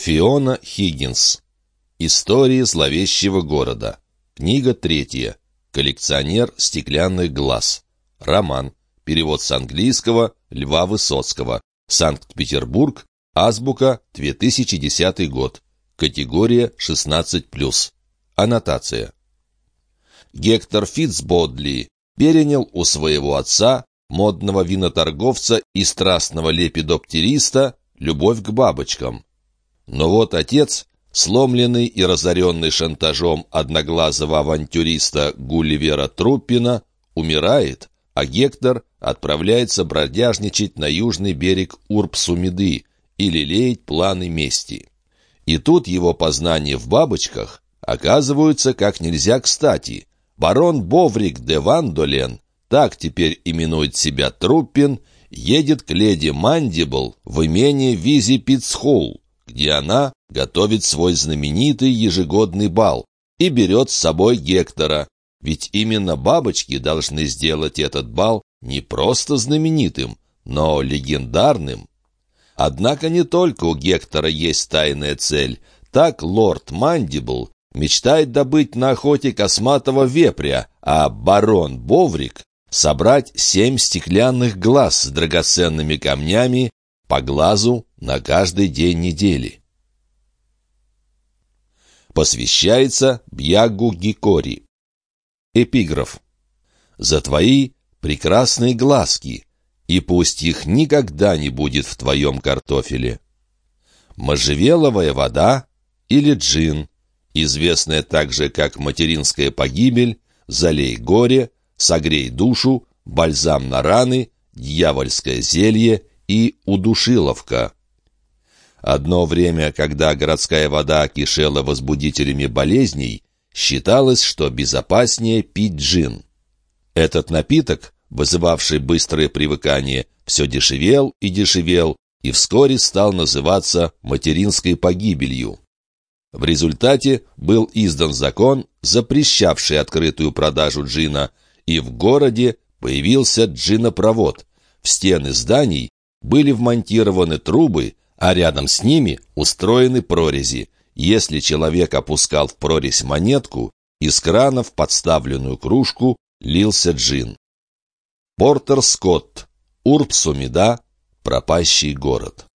Фиона Хиггинс. Истории зловещего города. Книга третья. Коллекционер стеклянных глаз. Роман. Перевод с английского Льва Высоцкого. Санкт-Петербург. Азбука. 2010 год. Категория 16+. Аннотация. Гектор Фитцбодли перенял у своего отца, модного виноторговца и страстного лепидоптериста, любовь к бабочкам. Но вот отец, сломленный и разоренный шантажом одноглазого авантюриста Гулливера Труппина, умирает, а Гектор отправляется бродяжничать на южный берег Урбсумиды и лелеять планы мести. И тут его познания в бабочках оказываются как нельзя кстати. Барон Боврик де Вандолен, так теперь именует себя Труппин, едет к леди Мандибл в имение Визи Питцхолл, где она готовит свой знаменитый ежегодный бал и берет с собой Гектора, ведь именно бабочки должны сделать этот бал не просто знаменитым, но легендарным. Однако не только у Гектора есть тайная цель. Так лорд Мандибл мечтает добыть на охоте косматого вепря, а барон Боврик — собрать семь стеклянных глаз с драгоценными камнями по глазу на каждый день недели. Посвящается Бьягу Гикори. Эпиграф. «За твои прекрасные глазки, и пусть их никогда не будет в твоем картофеле». Можжевеловая вода или джин, известная также как материнская погибель, залей горе, согрей душу, бальзам на раны, дьявольское зелье и удушиловка. Одно время, когда городская вода кишела возбудителями болезней, считалось, что безопаснее пить джин. Этот напиток, вызывавший быстрое привыкание, все дешевел и дешевел, и вскоре стал называться материнской погибелью. В результате был издан закон, запрещавший открытую продажу джина, и в городе появился джинопровод. В стены зданий были вмонтированы трубы, а рядом с ними устроены прорези. Если человек опускал в прорезь монетку, из крана в подставленную кружку лился джин. Портер Скотт. Урбсумида. Пропащий город.